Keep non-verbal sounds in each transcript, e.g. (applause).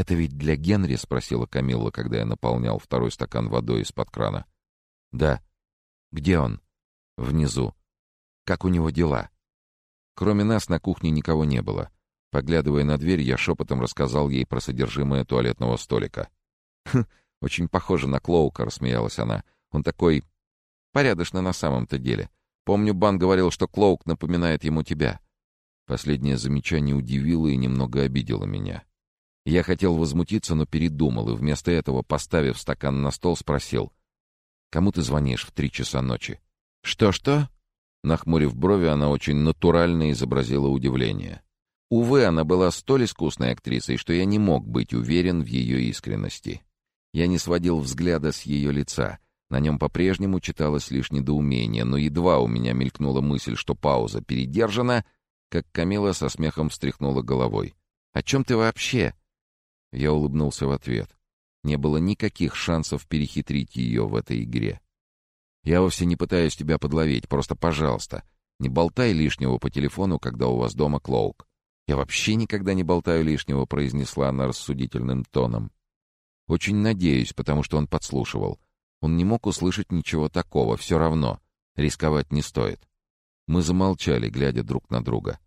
«Это ведь для Генри?» — спросила Камилла, когда я наполнял второй стакан водой из-под крана. «Да». «Где он?» «Внизу». «Как у него дела?» Кроме нас на кухне никого не было. Поглядывая на дверь, я шепотом рассказал ей про содержимое туалетного столика. «Хм, очень похоже на Клоука», — рассмеялась она. «Он такой... порядочно на самом-то деле. Помню, Бан говорил, что Клоук напоминает ему тебя». Последнее замечание удивило и немного обидело меня. Я хотел возмутиться, но передумал, и вместо этого, поставив стакан на стол, спросил. «Кому ты звонишь в три часа ночи?» «Что-что?» Нахмурив брови, она очень натурально изобразила удивление. Увы, она была столь искусной актрисой, что я не мог быть уверен в ее искренности. Я не сводил взгляда с ее лица. На нем по-прежнему читалось лишь недоумение, но едва у меня мелькнула мысль, что пауза передержана, как Камила со смехом встряхнула головой. «О чем ты вообще?» Я улыбнулся в ответ. Не было никаких шансов перехитрить ее в этой игре. «Я вовсе не пытаюсь тебя подловить, просто, пожалуйста, не болтай лишнего по телефону, когда у вас дома Клоук». «Я вообще никогда не болтаю лишнего», — произнесла она рассудительным тоном. «Очень надеюсь, потому что он подслушивал. Он не мог услышать ничего такого, все равно. Рисковать не стоит». Мы замолчали, глядя друг на друга.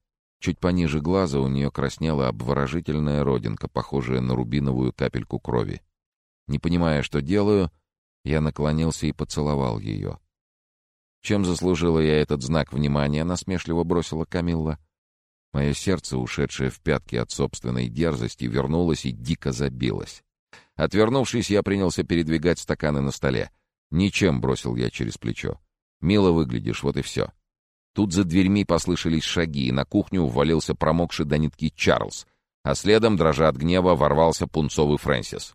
Чуть пониже глаза у нее краснела обворожительная родинка, похожая на рубиновую капельку крови. Не понимая, что делаю, я наклонился и поцеловал ее. «Чем заслужила я этот знак внимания?» — насмешливо бросила Камилла. Мое сердце, ушедшее в пятки от собственной дерзости, вернулось и дико забилось. Отвернувшись, я принялся передвигать стаканы на столе. «Ничем», — бросил я через плечо. «Мило выглядишь, вот и все». Тут за дверьми послышались шаги, и на кухню ввалился промокший до нитки Чарльз, а следом, дрожа от гнева, ворвался пунцовый Фрэнсис.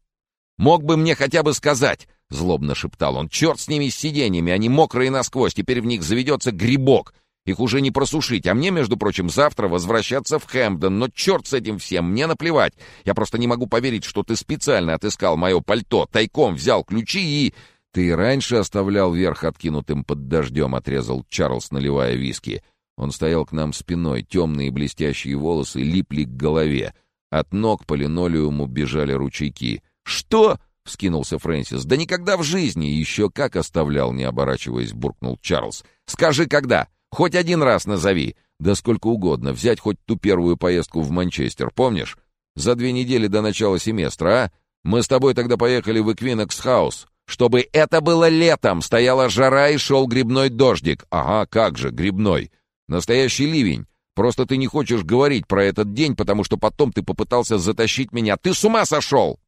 «Мог бы мне хотя бы сказать!» — злобно шептал он. «Черт с ними с сиденьями, они мокрые насквозь, теперь в них заведется грибок. Их уже не просушить, а мне, между прочим, завтра возвращаться в Хэмпдон. Но черт с этим всем, мне наплевать. Я просто не могу поверить, что ты специально отыскал мое пальто, тайком взял ключи и...» «Ты и раньше оставлял верх откинутым под дождем», — отрезал Чарльз, наливая виски. Он стоял к нам спиной, темные блестящие волосы липли к голове. От ног по линолеуму бежали ручейки. «Что?» — вскинулся Фрэнсис. «Да никогда в жизни! Еще как оставлял!» — не оборачиваясь, буркнул Чарльз. «Скажи, когда! Хоть один раз назови! Да сколько угодно! Взять хоть ту первую поездку в Манчестер, помнишь? За две недели до начала семестра, а? Мы с тобой тогда поехали в Эквинокс Хаус. Чтобы это было летом, стояла жара и шел грибной дождик. Ага, как же, грибной. Настоящий ливень. Просто ты не хочешь говорить про этот день, потому что потом ты попытался затащить меня. Ты с ума сошел!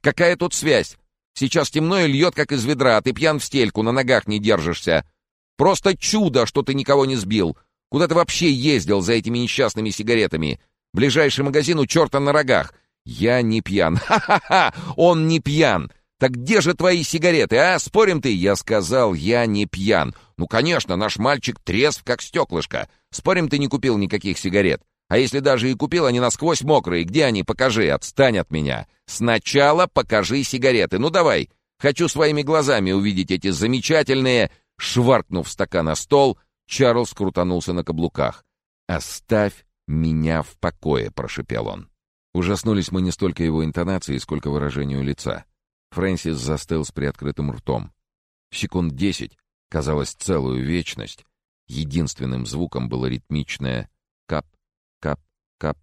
Какая тут связь? Сейчас темно и льет, как из ведра, а ты пьян в стельку, на ногах не держишься. Просто чудо, что ты никого не сбил. Куда ты вообще ездил за этими несчастными сигаретами? Ближайший магазин у черта на рогах. Я не пьян. (laughs) Ха-ха-ха! Он не пьян! Так где же твои сигареты, а? Спорим ты? Я сказал, я не пьян. Ну, конечно, наш мальчик трезв, как стеклышко. Спорим, ты не купил никаких сигарет. А если даже и купил, они насквозь мокрые. Где они? Покажи, отстань от меня. Сначала покажи сигареты. Ну, давай. Хочу своими глазами увидеть эти замечательные... Шваркнув стакан на стол, Чарльз крутанулся на каблуках. «Оставь меня в покое», — прошепел он. Ужаснулись мы не столько его интонацией, сколько выражению лица. Фрэнсис застыл с приоткрытым ртом. Секунд десять, казалось, целую вечность. Единственным звуком было ритмичное «кап, кап, кап».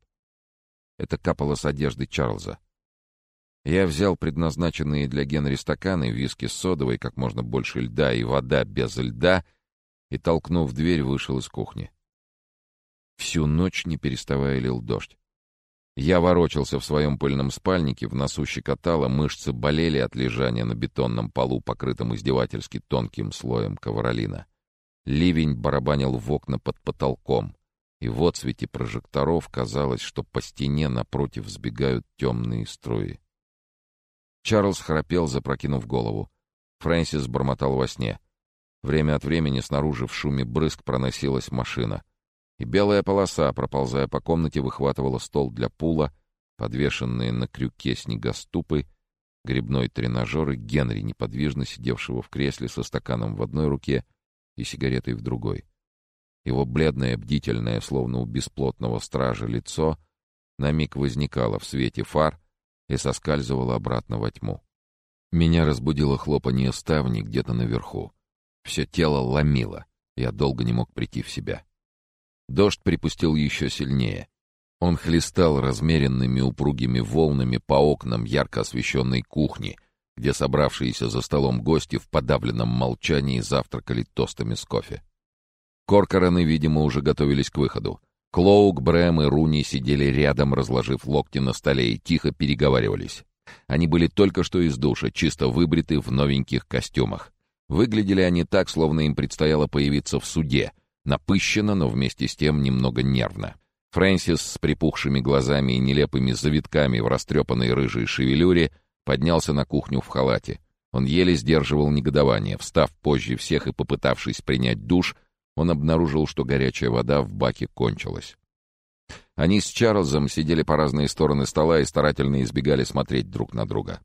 Это капало с одежды Чарльза. Я взял предназначенные для Генри стаканы, виски с содовой, как можно больше льда и вода без льда, и, толкнув дверь, вышел из кухни. Всю ночь, не переставая, лил дождь. Я ворочался в своем пыльном спальнике, в носу щекотало, мышцы болели от лежания на бетонном полу, покрытом издевательски тонким слоем ковролина. Ливень барабанил в окна под потолком, и в отсвете прожекторов казалось, что по стене напротив сбегают темные струи. Чарльз храпел, запрокинув голову. Фрэнсис бормотал во сне. Время от времени снаружи в шуме брызг проносилась машина — и белая полоса, проползая по комнате, выхватывала стол для пула, подвешенные на крюке снегоступы, грибной тренажер и Генри, неподвижно сидевшего в кресле со стаканом в одной руке и сигаретой в другой. Его бледное, бдительное, словно у бесплотного стража лицо, на миг возникало в свете фар и соскальзывала обратно во тьму. Меня разбудило хлопанье ставни где-то наверху. Все тело ломило, я долго не мог прийти в себя. Дождь припустил еще сильнее. Он хлестал размеренными упругими волнами по окнам ярко освещенной кухни, где собравшиеся за столом гости в подавленном молчании завтракали тостами с кофе. Коркораны, видимо, уже готовились к выходу. Клоук, Брэм и Руни сидели рядом, разложив локти на столе, и тихо переговаривались. Они были только что из душа, чисто выбриты в новеньких костюмах. Выглядели они так, словно им предстояло появиться в суде. Напыщенно, но вместе с тем немного нервно. Фрэнсис с припухшими глазами и нелепыми завитками в растрепанной рыжей шевелюре поднялся на кухню в халате. Он еле сдерживал негодование. Встав позже всех и попытавшись принять душ, он обнаружил, что горячая вода в баке кончилась. Они с Чарльзом сидели по разные стороны стола и старательно избегали смотреть друг на друга.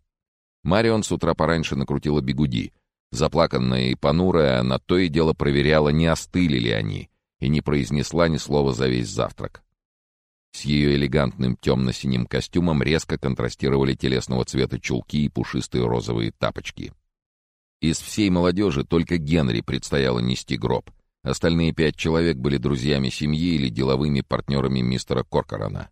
Марион с утра пораньше накрутила бигуди. Заплаканная и понурая, она то и дело проверяла, не остыли ли они, и не произнесла ни слова за весь завтрак. С ее элегантным темно-синим костюмом резко контрастировали телесного цвета чулки и пушистые розовые тапочки. Из всей молодежи только Генри предстояло нести гроб. Остальные пять человек были друзьями семьи или деловыми партнерами мистера Коркорана.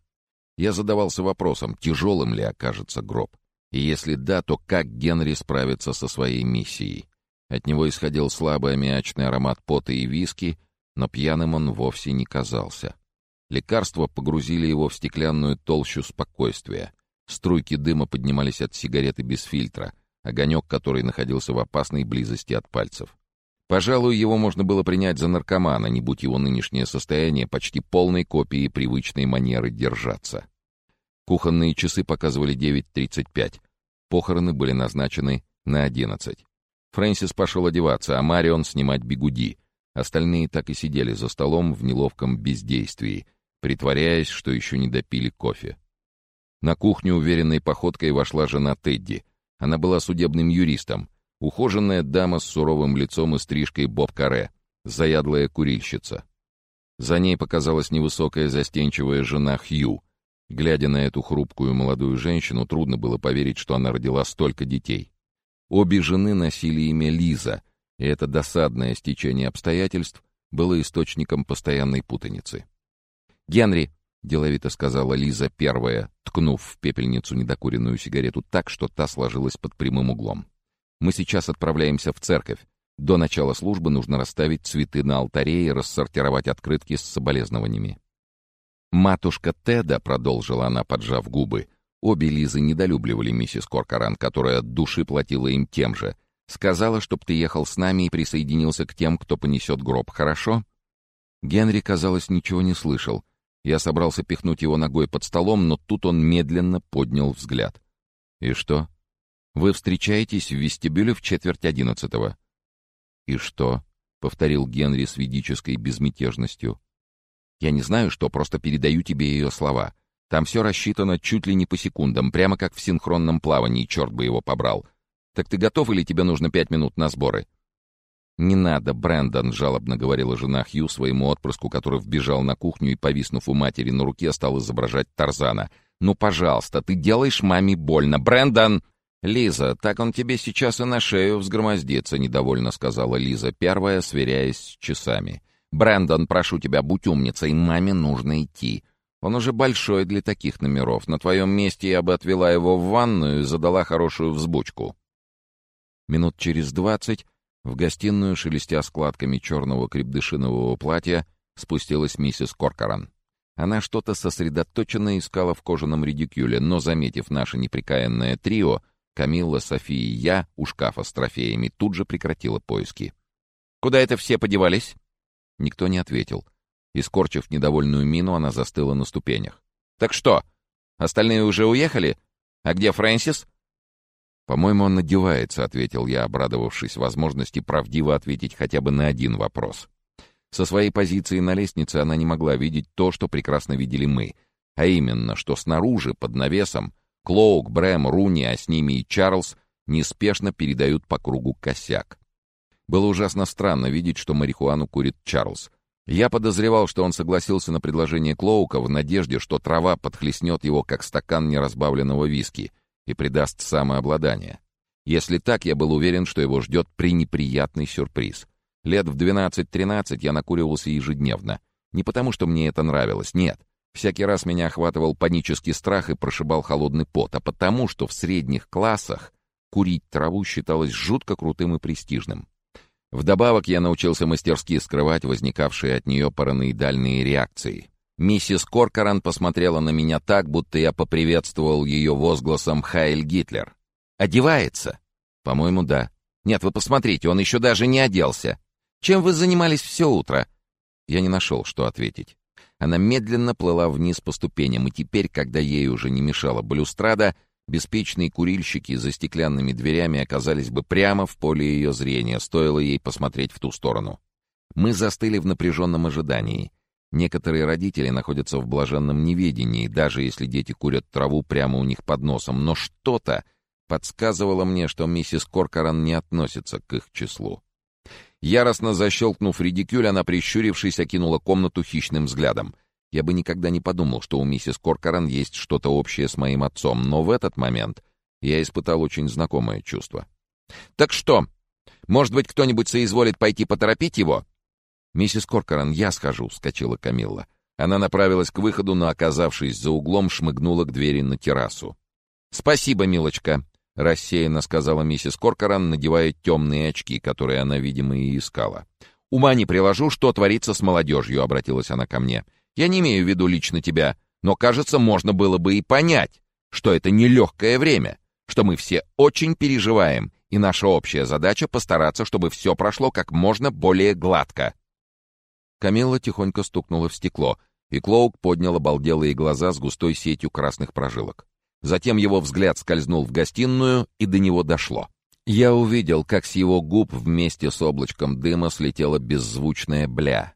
Я задавался вопросом, тяжелым ли окажется гроб. И если да, то как Генри справится со своей миссией? От него исходил слабый аммиачный аромат пота и виски, но пьяным он вовсе не казался. Лекарства погрузили его в стеклянную толщу спокойствия. Струйки дыма поднимались от сигареты без фильтра, огонек который находился в опасной близости от пальцев. Пожалуй, его можно было принять за наркомана, не будь его нынешнее состояние почти полной копией привычной манеры держаться. Кухонные часы показывали 9.35. Похороны были назначены на 11. Фрэнсис пошел одеваться, а Марион снимать бигуди. Остальные так и сидели за столом в неловком бездействии, притворяясь, что еще не допили кофе. На кухню уверенной походкой вошла жена Тедди. Она была судебным юристом, Ухоженная дама с суровым лицом и стрижкой боб-каре, заядлая курильщица. За ней показалась невысокая застенчивая жена Хью. Глядя на эту хрупкую молодую женщину, трудно было поверить, что она родила столько детей. Обе жены носили имя Лиза, и это досадное стечение обстоятельств было источником постоянной путаницы. «Генри!» — деловито сказала Лиза первая, ткнув в пепельницу недокуренную сигарету так, что та сложилась под прямым углом. Мы сейчас отправляемся в церковь. До начала службы нужно расставить цветы на алтаре и рассортировать открытки с соболезнованиями. «Матушка Теда», — продолжила она, поджав губы, обе Лизы недолюбливали миссис Коркоран, которая от души платила им тем же. «Сказала, чтоб ты ехал с нами и присоединился к тем, кто понесет гроб, хорошо?» Генри, казалось, ничего не слышал. Я собрался пихнуть его ногой под столом, но тут он медленно поднял взгляд. «И что?» Вы встречаетесь в вестибюле в четверть одиннадцатого». «И что?» — повторил Генри с ведической безмятежностью. «Я не знаю, что, просто передаю тебе ее слова. Там все рассчитано чуть ли не по секундам, прямо как в синхронном плавании, черт бы его побрал. Так ты готов или тебе нужно пять минут на сборы?» «Не надо, Брэндон», — жалобно говорила жена Хью своему отпрыску, который вбежал на кухню и, повиснув у матери на руке, стал изображать Тарзана. «Ну, пожалуйста, ты делаешь маме больно. Брэндон!» «Лиза, так он тебе сейчас и на шею взгромоздится», — недовольно сказала Лиза, первая, сверяясь с часами. «Брэндон, прошу тебя, будь умницей, маме нужно идти. Он уже большой для таких номеров. На твоем месте я бы отвела его в ванную и задала хорошую взбучку». Минут через двадцать в гостиную, шелестя складками черного крепдышинового платья, спустилась миссис Коркоран. Она что-то сосредоточенно искала в кожаном редикюле, но, заметив наше неприкаянное трио, Камилла, София и я у шкафа с трофеями тут же прекратила поиски. «Куда это все подевались?» Никто не ответил. Искорчив недовольную мину, она застыла на ступенях. «Так что, остальные уже уехали? А где Фрэнсис?» «По-моему, он надевается», — ответил я, обрадовавшись возможности правдиво ответить хотя бы на один вопрос. Со своей позиции на лестнице она не могла видеть то, что прекрасно видели мы, а именно, что снаружи, под навесом, Клоук, Брэм, Руни, а с ними и Чарльз неспешно передают по кругу косяк. Было ужасно странно видеть, что марихуану курит Чарльз. Я подозревал, что он согласился на предложение Клоука в надежде, что трава подхлестнет его, как стакан неразбавленного виски, и придаст самообладание. Если так, я был уверен, что его ждет пренеприятный сюрприз. Лет в 12-13 я накуривался ежедневно. Не потому, что мне это нравилось, нет. Всякий раз меня охватывал панический страх и прошибал холодный пот, а потому, что в средних классах курить траву считалось жутко крутым и престижным. Вдобавок я научился мастерски скрывать возникавшие от нее параноидальные реакции. Миссис Коркоран посмотрела на меня так, будто я поприветствовал ее возгласом «Хайль Гитлер». «Одевается?» «По-моему, да». «Нет, вы посмотрите, он еще даже не оделся. Чем вы занимались все утро?» Я не нашел, что ответить. Она медленно плыла вниз по ступеням, и теперь, когда ей уже не мешала балюстрада, беспечные курильщики за стеклянными дверями оказались бы прямо в поле ее зрения, стоило ей посмотреть в ту сторону. Мы застыли в напряженном ожидании. Некоторые родители находятся в блаженном неведении, даже если дети курят траву прямо у них под носом, но что-то подсказывало мне, что миссис Коркоран не относится к их числу. Яростно защелкнув редикюль, она, прищурившись, окинула комнату хищным взглядом. Я бы никогда не подумал, что у миссис Коркоран есть что-то общее с моим отцом, но в этот момент я испытал очень знакомое чувство. «Так что? Может быть, кто-нибудь соизволит пойти поторопить его?» «Миссис Коркоран, я схожу», — вскочила Камилла. Она направилась к выходу, но, оказавшись за углом, шмыгнула к двери на террасу. «Спасибо, милочка», — рассеянно сказала миссис Коркоран, надевая темные очки, которые она, видимо, и искала. «Ума не приложу, что творится с молодежью», — обратилась она ко мне. «Я не имею в виду лично тебя, но, кажется, можно было бы и понять, что это нелегкое время, что мы все очень переживаем, и наша общая задача — постараться, чтобы все прошло как можно более гладко». Камилла тихонько стукнула в стекло, и Клоук поднял обалделые глаза с густой сетью красных прожилок. Затем его взгляд скользнул в гостиную, и до него дошло. Я увидел, как с его губ вместе с облачком дыма слетела беззвучная «бля».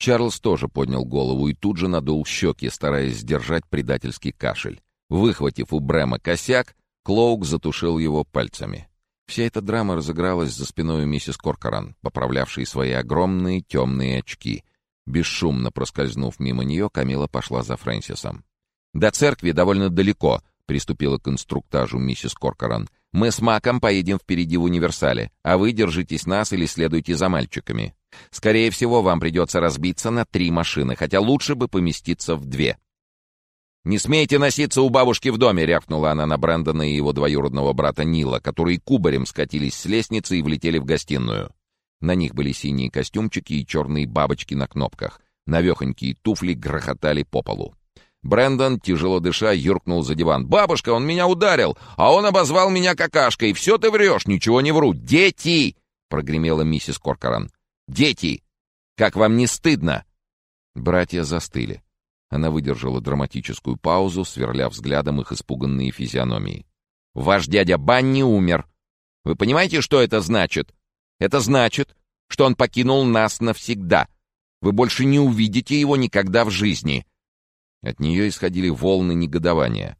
Чарльз тоже поднял голову и тут же надул щеки, стараясь сдержать предательский кашель. Выхватив у Брэма косяк, Клоук затушил его пальцами. Вся эта драма разыгралась за спиной миссис Коркоран, поправлявшей свои огромные темные очки. Бесшумно проскользнув мимо нее, Камила пошла за Фрэнсисом. «До церкви довольно далеко», приступила к инструктажу миссис Коркоран. «Мы с Маком поедем впереди в универсале, а вы держитесь нас или следуйте за мальчиками. Скорее всего, вам придется разбиться на три машины, хотя лучше бы поместиться в две». «Не смейте носиться у бабушки в доме!» — рявкнула она на Брэндона и его двоюродного брата Нила, которые кубарем скатились с лестницы и влетели в гостиную. На них были синие костюмчики и черные бабочки на кнопках. Навехонькие туфли грохотали по полу. Брэндон, тяжело дыша, юркнул за диван. «Бабушка, он меня ударил, а он обозвал меня какашкой. Все ты врешь, ничего не вру. Дети!» — прогремела миссис Коркоран. «Дети! Как вам не стыдно?» Братья застыли. Она выдержала драматическую паузу, сверля взглядом их испуганные физиономии. «Ваш дядя Банни умер. Вы понимаете, что это значит? Это значит, что он покинул нас навсегда. Вы больше не увидите его никогда в жизни. От нее исходили волны негодования.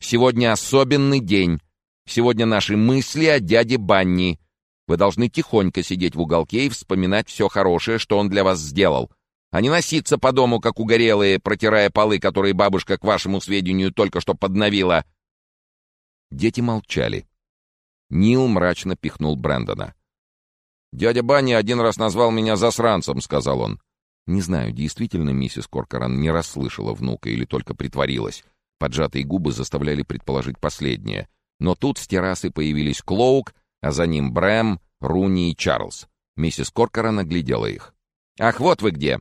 «Сегодня особенный день. Сегодня наши мысли о дяде Банни. Вы должны тихонько сидеть в уголке и вспоминать все хорошее, что он для вас сделал, а не носиться по дому, как угорелые, протирая полы, которые бабушка, к вашему сведению, только что подновила». Дети молчали. Нил мрачно пихнул Брэндона. «Дядя Банни один раз назвал меня засранцем», — сказал он. Не знаю, действительно миссис Коркоран не расслышала внука или только притворилась. Поджатые губы заставляли предположить последнее. Но тут с террасы появились Клоук, а за ним Брэм, Руни и Чарльз. Миссис Коркоран оглядела их. «Ах, вот вы где!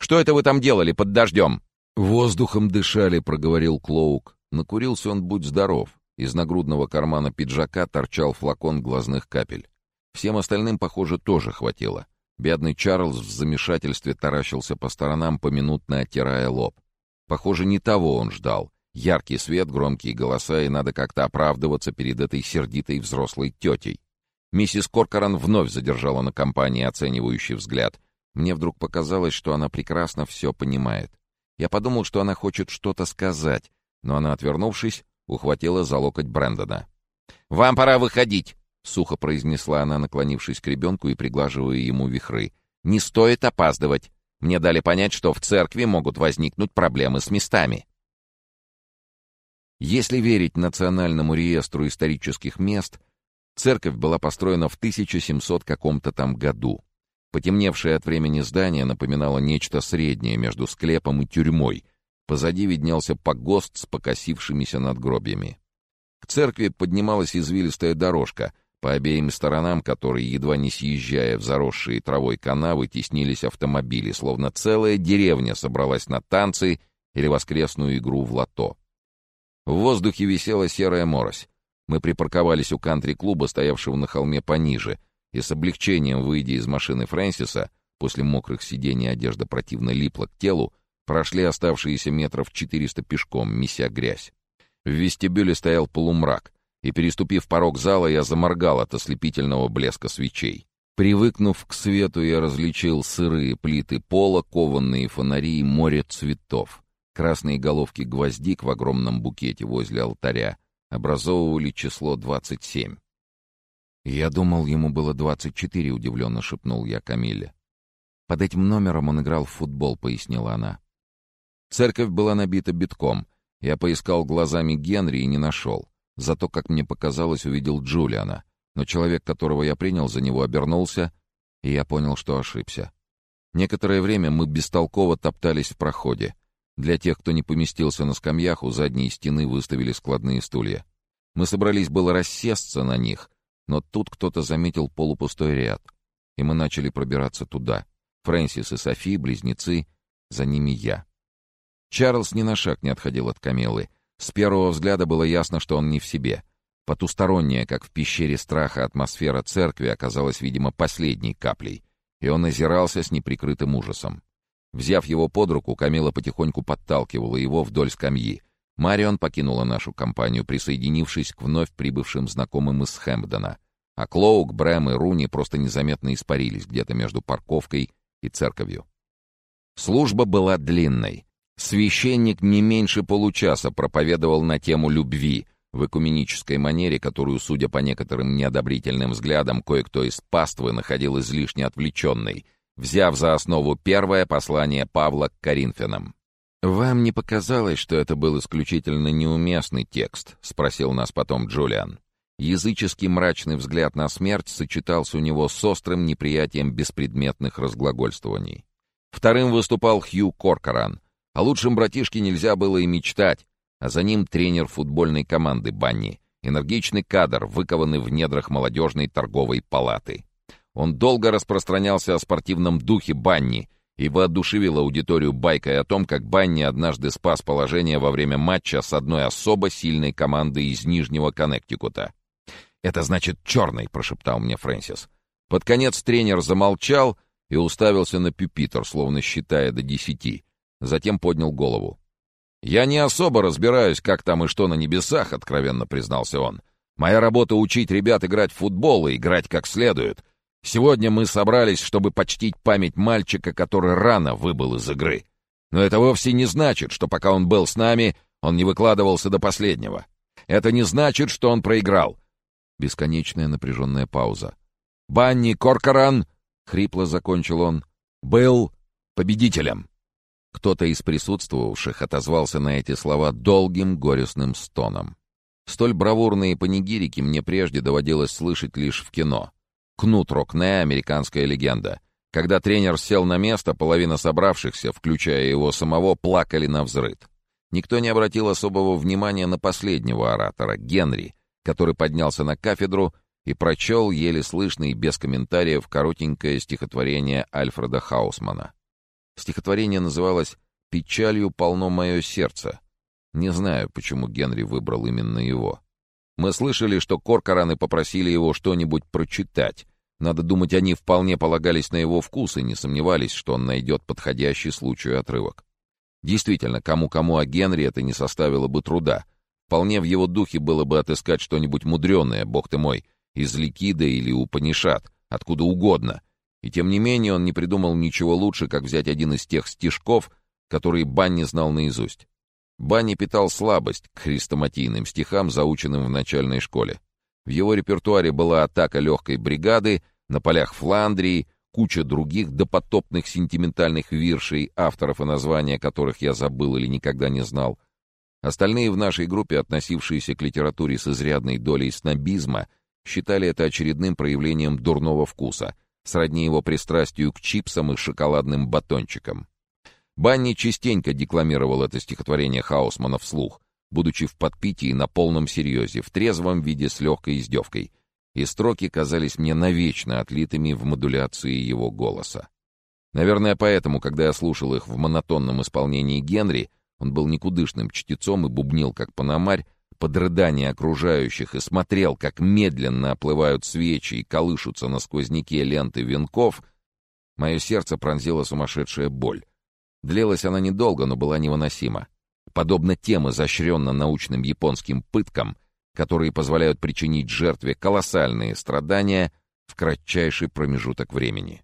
Что это вы там делали под дождем?» «Воздухом дышали», — проговорил Клоук. Накурился он, будь здоров. Из нагрудного кармана пиджака торчал флакон глазных капель. Всем остальным, похоже, тоже хватило. Бедный Чарльз в замешательстве таращился по сторонам, поминутно оттирая лоб. Похоже, не того он ждал. Яркий свет, громкие голоса, и надо как-то оправдываться перед этой сердитой взрослой тетей. Миссис Коркоран вновь задержала на компании оценивающий взгляд. Мне вдруг показалось, что она прекрасно все понимает. Я подумал, что она хочет что-то сказать, но она, отвернувшись, ухватила за локоть Брэндона. «Вам пора выходить!» — сухо произнесла она, наклонившись к ребенку и приглаживая ему вихры. «Не стоит опаздывать. Мне дали понять, что в церкви могут возникнуть проблемы с местами». Если верить Национальному реестру исторических мест, церковь была построена в 1700 каком-то там году. Потемневшее от времени здание напоминало нечто среднее между склепом и тюрьмой. Позади виднелся погост с покосившимися надгробьями. К церкви поднималась извилистая дорожка, по обеим сторонам которой, едва не съезжая в заросшие травой канавы, теснились автомобили, словно целая деревня собралась на танцы или воскресную игру в лото. В воздухе висела серая морось. Мы припарковались у кантри-клуба, стоявшего на холме пониже, и с облегчением, выйдя из машины Фрэнсиса, после мокрых сидений одежда противно липла к телу, прошли оставшиеся метров четыреста пешком, меся грязь. В вестибюле стоял полумрак, и, переступив порог зала, я заморгал от ослепительного блеска свечей. Привыкнув к свету, я различил сырые плиты пола, кованные фонари и море цветов. Красные головки гвоздик в огромном букете возле алтаря образовывали число двадцать семь. «Я думал, ему было двадцать четыре», — удивленно шепнул я Камиле. «Под этим номером он играл в футбол», — пояснила она. Церковь была набита битком. Я поискал глазами Генри и не нашел. Зато, как мне показалось, увидел Джулиана. Но человек, которого я принял за него, обернулся, и я понял, что ошибся. Некоторое время мы бестолково топтались в проходе. Для тех, кто не поместился на скамьях, у задней стены выставили складные стулья. Мы собрались было рассесться на них, но тут кто-то заметил полупустой ряд, и мы начали пробираться туда. Фрэнсис и Софи, близнецы, за ними я. Чарльз ни на шаг не отходил от Камелы. С первого взгляда было ясно, что он не в себе. Потусторонняя, как в пещере страха, атмосфера церкви оказалась, видимо, последней каплей, и он озирался с неприкрытым ужасом. Взяв его под руку, Камила потихоньку подталкивала его вдоль скамьи. Марион покинула нашу компанию, присоединившись к вновь прибывшим знакомым из Хэмпдона. А Клоук, Брэм и Руни просто незаметно испарились где-то между парковкой и церковью. Служба была длинной. Священник не меньше получаса проповедовал на тему любви в экуменической манере, которую, судя по некоторым неодобрительным взглядам, кое-кто из паствы находил излишне отвлеченной, взяв за основу первое послание Павла к Коринфянам. «Вам не показалось, что это был исключительно неуместный текст?» — спросил нас потом Джулиан. Языческий мрачный взгляд на смерть сочетался у него с острым неприятием беспредметных разглагольствований. Вторым выступал Хью Коркоран. О лучшем братишке нельзя было и мечтать, а за ним тренер футбольной команды Банни, энергичный кадр, выкованный в недрах молодежной торговой палаты. Он долго распространялся о спортивном духе Банни и воодушевил аудиторию байкой о том, как Банни однажды спас положение во время матча с одной особо сильной командой из Нижнего Коннектикута. «Это значит черный», — прошептал мне Фрэнсис. Под конец тренер замолчал и уставился на пюпитер, словно считая до десяти. Затем поднял голову. «Я не особо разбираюсь, как там и что на небесах», — откровенно признался он. «Моя работа — учить ребят играть в футбол и играть как следует. Сегодня мы собрались, чтобы почтить память мальчика, который рано выбыл из игры. Но это вовсе не значит, что пока он был с нами, он не выкладывался до последнего. Это не значит, что он проиграл. Бесконечная напряженная пауза. «Банни Коркоран!» — хрипло закончил он. «Был победителем!» Кто-то из присутствовавших отозвался на эти слова долгим горестным стоном. Столь бравурные панигирики мне прежде доводилось слышать лишь в кино. Кнут Рокне — американская легенда. Когда тренер сел на место, половина собравшихся, включая его самого, плакали на взрыд. Никто не обратил особого внимания на последнего оратора, Генри, который поднялся на кафедру и прочел, еле слышно и без комментариев, коротенькое стихотворение Альфреда Хаусмана. Стихотворение называлось «Печалью полно мое сердце». Не знаю, почему Генри выбрал именно его. Мы слышали, что Коркораны попросили его что-нибудь прочитать. Надо думать, они вполне полагались на его вкус и не сомневались, что он найдет подходящий случаю отрывок. Действительно, кому-кому, а Генри это не составило бы труда — Вполне в его духе было бы отыскать что-нибудь мудреное, бог ты мой, из Ликида или Упанишат, откуда угодно. И тем не менее он не придумал ничего лучше, как взять один из тех стишков, которые Банни знал наизусть. Банни питал слабость к хрестоматийным стихам, заученным в начальной школе. В его репертуаре была атака легкой бригады, на полях Фландрии, куча других допотопных сентиментальных виршей, авторов и названия которых я забыл или никогда не знал — Остальные в нашей группе, относившиеся к литературе с изрядной долей снобизма, считали это очередным проявлением дурного вкуса, сродни его пристрастию к чипсам и шоколадным батончикам. Банни частенько декламировал это стихотворение Хаусмана вслух, будучи в подпитии на полном серьезе, в трезвом виде с легкой издевкой, и строки казались мне навечно отлитыми в модуляции его голоса. Наверное, поэтому, когда я слушал их в монотонном исполнении Генри, он был никудышным чтецом и бубнил, как паномарь, под рыдание окружающих и смотрел, как медленно оплывают свечи и колышутся на сквозняке ленты венков, мое сердце пронзила сумасшедшая боль. Длилась она недолго, но была невыносима. Подобно тем изощренно научным японским пыткам, которые позволяют причинить жертве колоссальные страдания в кратчайший промежуток времени.